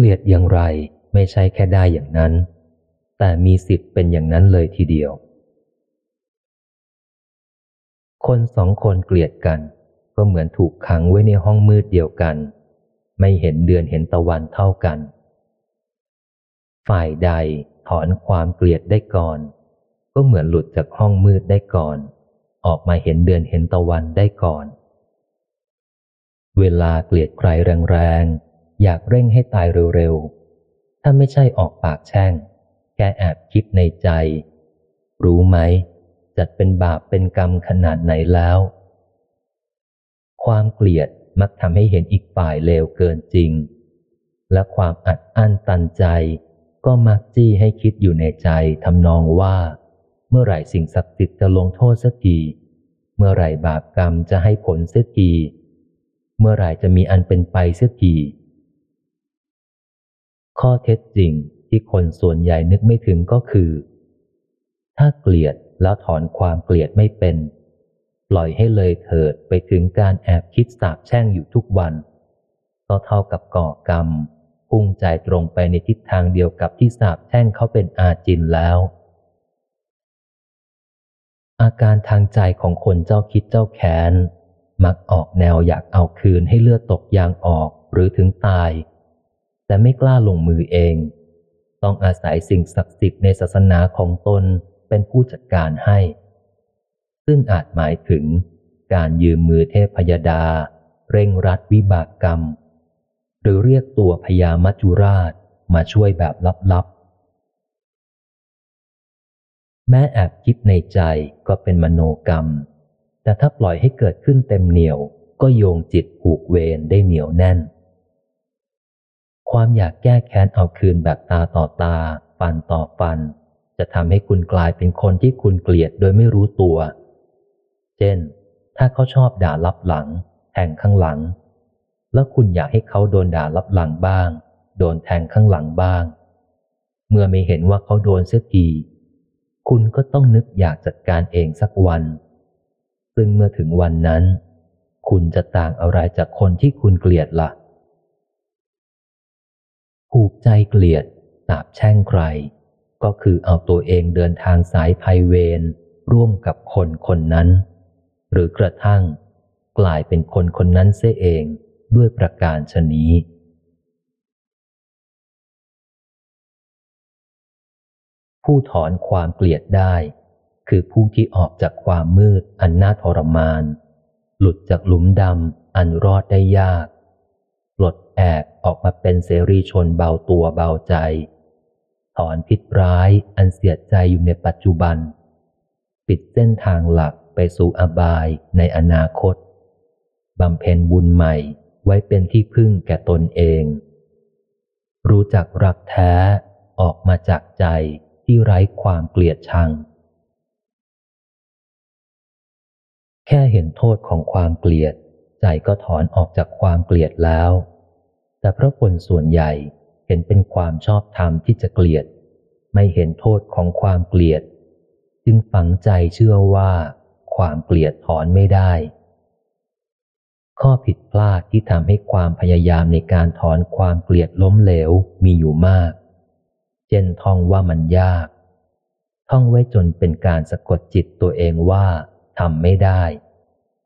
เกลียดอย่างไรไม่ใช่แค่ได้อย่างนั้น แต่มีสิทธิ์เป็นอย่างนั้นเลยทีเดียว คนสองคนเกลียดกัน ก็เหมือนถูกขังไว้ในห้องมืดเดียวกัน ไม่เห็นเดือนเห็นตะวันเท่ากัน ฝ่ายใดถอนความเกลียดได้ก่อน ก็เหมือนหลุดจากห้องมืดได้ก่อน ออกมาเห็นเดือนเห็นตะวันได้ก่อน เวลาเกลียดใครแรงๆ อยากเร่งให้ตายเร็วๆ ถ้าไม่ใช่ออกปากแช่ง แกแอบคิดในใจ รู้ไหม จัดเป็นบาปเป็นกรรมขนาดไหนแล้ว ความเกลียดมักทำให้เห็นอีกฝ่ายเลวเกินจริง และความอัดอั้นตันใจ ก็มักจี้ให้คิดอยู่ในใจทำนองว่า เมื่อไหร่สิ่งศักดิ์สิทธิ์จะลงโทษสักทีเมื่อไหร่บาปกรรมจะให้ผลเสียทีเมื่อไหร่จะมีอันเป็นไปเสียที ข้อเท็จจริงที่คนส่วนใหญ่นึกไม่ถึงก็คือ ถ้าเกลียดแล้วถอนความเกลียดไม่เป็น ปล่อยให้เลยเถิดไปถึงการแอบคิดสาบแช่งอยู่ทุกวัน ก็เท่ากับก่อกรรมพุ่งใจตรงไปในทิศทางเดียวกับที่สาบแช่งเขาเป็นอาจินแล้ว อาการทางใจของคนเจ้าคิดเจ้าแค้น มักออกแนวอยากเอาคืนให้เลือดตกยางออกหรือถึงตาย แต่ไม่กล้าลงมือเอง ต้องอาศัยสิ่งศักดิ์สิทธิ์ในศาสนาของตนเป็นผู้จัดการให้ ซึ่งอาจหมายถึงการยืมมือเทพพยดา เร่งรัดวิบากกรรม หรือเรียกตัวพญามัจจุราชมาช่วยแบบลับๆ แม้แอบคิดในใจก็เป็นมโนกรรม แต่ถ้าปล่อยให้เกิดขึ้นเต็มเหนียวก็โยงจิตผูกเวรได้เหนียวแน่น ความอยากแก้แค้นเอาคืนแบบตาต่อตา ฟันต่อฟัน จะทำให้คุณกลายเป็นคนที่คุณเกลียดโดยไม่รู้ตัว เช่น ถ้าเขาชอบด่าลับหลังแทงข้างหลัง แล้วคุณอยากให้เขาโดนด่ารับหลังบ้าง โดนแทงข้างหลังบ้าง เมื่อไม่เห็นว่าเขาโดนเสียทีคุณก็ต้องนึกอยากจัดการเองสักวัน ซึ่งเมื่อถึงวันนั้น คุณจะต่างอะไรจากคนที่คุณเกลียดละ่ะ ผูกใจเกลียดสาบแช่งใคร ก็คือเอาตัวเองเดินทางสายภัยเวรร่วมกับคนคนนั้น หรือกระทั่ง กลายเป็นคนคนนั้นเสียเองด้วยประการชนี้ ผู้ถอนความเกลียดได้ คือผู้ที่ออกจากความมืดอันน่าทรมาน หลุดจากหลุมดำอันรอดได้ยาก แอกออกมาเป็นเสรีชนเบาตัวเบาใจ ถอนพิษร้ายอันเสียใจอยู่ในปัจจุบัน ปิดเส้นทางหลักไปสู่อบายในอนาคตบำเพ็ญบุญใหม่ไว้เป็นที่พึ่งแก่ตนเอง รู้จักรักแท้ออกมาจากใจที่ไร้ความเกลียดชัง แค่เห็นโทษของความเกลียด ใจก็ถอนออกจากความเกลียดแล้ว แต่เพราะคนส่วนใหญ่เห็นเป็นความชอบธรรมที่จะเกลียด ไม่เห็นโทษของความเกลียด จึงฝังใจเชื่อว่า ความเกลียดถอนไม่ได้ ข้อผิดพลาดที่ทำให้ความพยายามในการถอนความเกลียดล้มเหลวมีอยู่มาก เช่นท่องว่ามันยาก ท่องไว้จนเป็นการสะกดจิตตัวเองว่าทำไม่ได้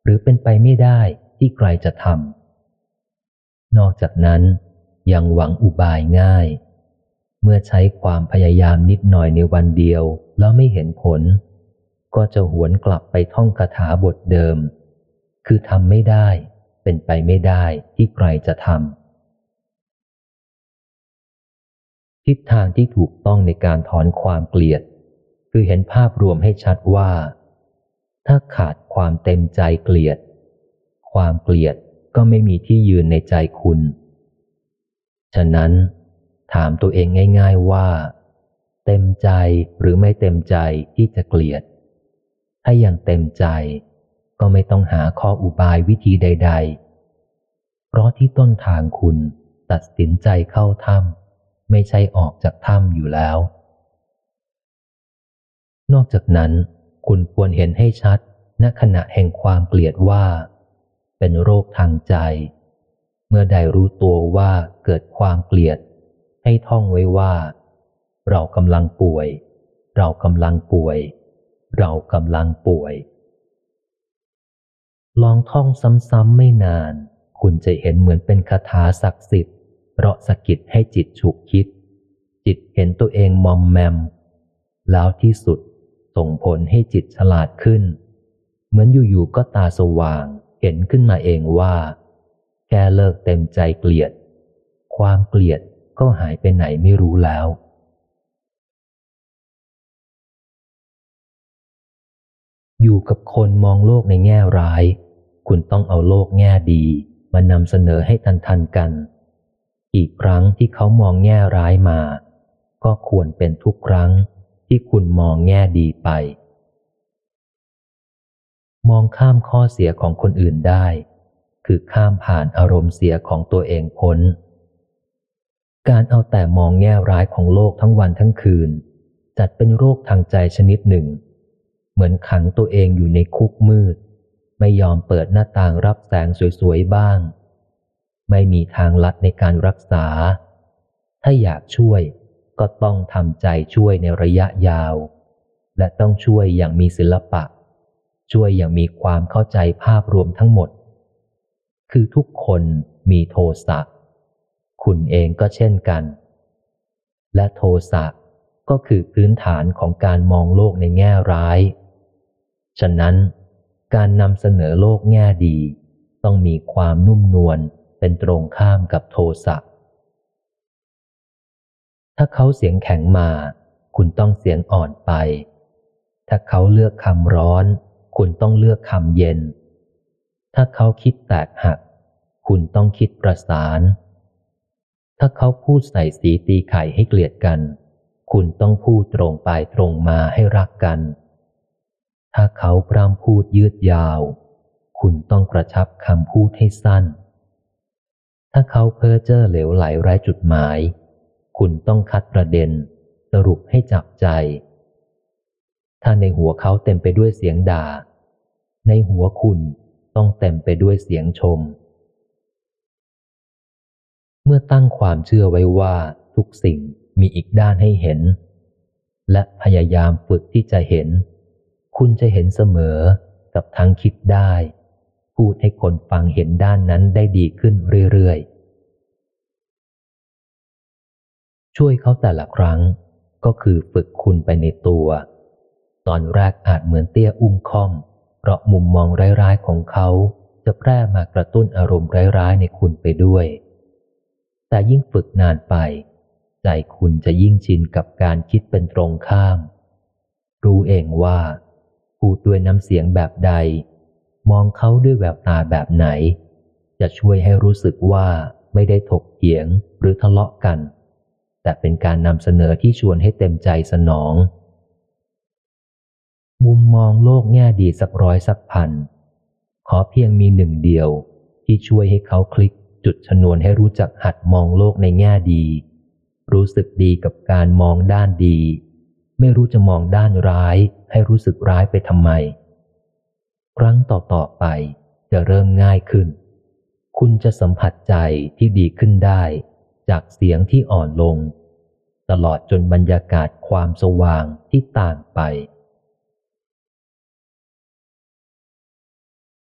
หรือเป็นไปไม่ได้ที่ใครจะทำ นอกจากนั้นยังหวังอุบายง่าย เมื่อใช้ความพยายามนิดหน่อยในวันเดียวแล้วไม่เห็นผล ก็จะหวนกลับไปท่องคาถาบทเดิม คือทำไม่ได้ เป็นไปไม่ได้ที่ใครจะทำทิศทางที่ถูกต้องในการถอนความเกลียด คือเห็นภาพรวมให้ชัดว่า ถ้าขาดความเต็มใจเกลียด ความเกลียด ก็ไม่มีที่ยืนในใจคุณ ฉะนั้น ถามตัวเองง่าย ๆว่า เต็มใจหรือไม่เต็มใจที่จะเกลียด ถ้ายังเต็มใจ ก็ไม่ต้องหาข้ออุบายวิธีใด ๆ เพราะที่ต้นทางคุณตัดสินใจเข้าถ้ำไม่ใช่ออกจากถ้ำอยู่แล้ว นอกจากนั้น คุณควรเห็นให้ชัดณขณะแห่งความเกลียดว่า เป็นโรคทางใจ เมื่อใดรู้ตัวว่าเกิดความเกลียด ให้ท่องไว้ว่า เรากำลังป่วย เรากำลังป่วย เรากำลังป่วย ลองท่องซ้ำๆไม่นาน คุณจะเห็นเหมือนเป็นคาถาศักดิ์สิทธิ์เพราะสกิดให้จิตฉุกคิด จิตเห็นตัวเองมอมแมม แล้วที่สุดส่งผลให้จิตฉลาดขึ้น เหมือนอยู่ๆก็ตาสว่าง เห็นขึ้นมาเองว่าแกเลิกเต็มใจเกลียด ความเกลียดก็หายไปไหนไม่รู้แล้ว อยู่กับคนมองโลกในแง่ร้าย คุณต้องเอาโลกแง่ดีมานำเสนอให้ทันทันกัน อีกครั้งที่เขามองแง่ร้ายมา ก็ควรเป็นทุกครั้งที่คุณมองแง่ดีไป มองข้ามข้อเสียของคนอื่นได้ คือข้ามผ่านอารมณ์เสียของตัวเองพ้น การเอาแต่มองแง่ร้ายของโลกทั้งวันทั้งคืน จัดเป็นโรคทางใจชนิดหนึ่ง เหมือนขังตัวเองอยู่ในคุกมืด ไม่ยอมเปิดหน้าต่างรับแสงสวยๆบ้าง ไม่มีทางลัดในการรักษา ถ้าอยากช่วยก็ต้องทำใจช่วยในระยะยาว และต้องช่วยอย่างมีศิลปะ ช่วยอย่างมีความเข้าใจภาพรวมทั้งหมด คือทุกคนมีโทสะ คุณเองก็เช่นกัน และโทสะก็คือพื้นฐานของการมองโลกในแง่ร้าย ฉะนั้น การนำเสนอโลกแง่ดี ต้องมีความนุ่มนวลเป็นตรงข้ามกับโทสะ ถ้าเขาเสียงแข็งมา คุณต้องเสียงอ่อนไป ถ้าเขาเลือกคำร้อน คุณต้องเลือกคำเย็น ถ้าเขาคิดแตกหัก คุณต้องคิดประสาน ถ้าเขาพูดใส่สีตีไข่ให้เกลียดกัน คุณต้องพูดตรงไปตรงมาให้รักกัน ถ้าเขาพร่ำพูดยืดยาว คุณต้องกระชับคำพูดให้สั้น ถ้าเขาเพ้อเจ้อเหลวไหลไร้จุดหมาย คุณต้องคัดประเด็น สรุปให้จับใจ ถ้าในหัวเขาเต็มไปด้วยเสียงด่า ในหัวคุณต้องเต็มไปด้วยเสียงชม เมื่อตั้งความเชื่อไว้ว่าทุกสิ่งมีอีกด้านให้เห็น และพยายามฝึกที่จะเห็น คุณจะเห็นเสมอกับทั้งคิดได้ พูดให้คนฟังเห็นด้านนั้นได้ดีขึ้นเรื่อยๆ ช่วยเขาแต่ละครั้งก็คือฝึกคุณไปในตัว ตอนแรกอาจเหมือนเตี้ยอุ้มค่อม เพราะมุมมองร้ายๆของเขาจะแพร่มากระตุ้นอารมณ์ร้ายๆในคุณไปด้วย แต่ยิ่งฝึกนานไป ใจคุณจะยิ่งชินกับการคิดเป็นตรงข้าม รู้เองว่าพูดด้วยน้ำเสียงแบบใด มองเขาด้วยแววตาแบบไหน จะช่วยให้รู้สึกว่าไม่ได้ถกเถียงหรือทะเลาะกัน แต่เป็นการนำเสนอที่ชวนให้เต็มใจสนอง มุมมองโลกแง่ดีสักร้อยสักพัน ขอเพียงมีหนึ่งเดียว ที่ช่วยให้เขาคลิกจุดชนวนให้รู้จักหัดมองโลกในแง่ดี รู้สึกดีกับการมองด้านดี ไม่รู้จะมองด้านร้าย ให้รู้สึกร้ายไปทำไม ครั้งต่อๆไปจะเริ่มง่ายขึ้น คุณจะสัมผัสใจที่ดีขึ้นได้ จากเสียงที่อ่อนลง ตลอดจนบรรยากาศความสว่างที่ต่างไป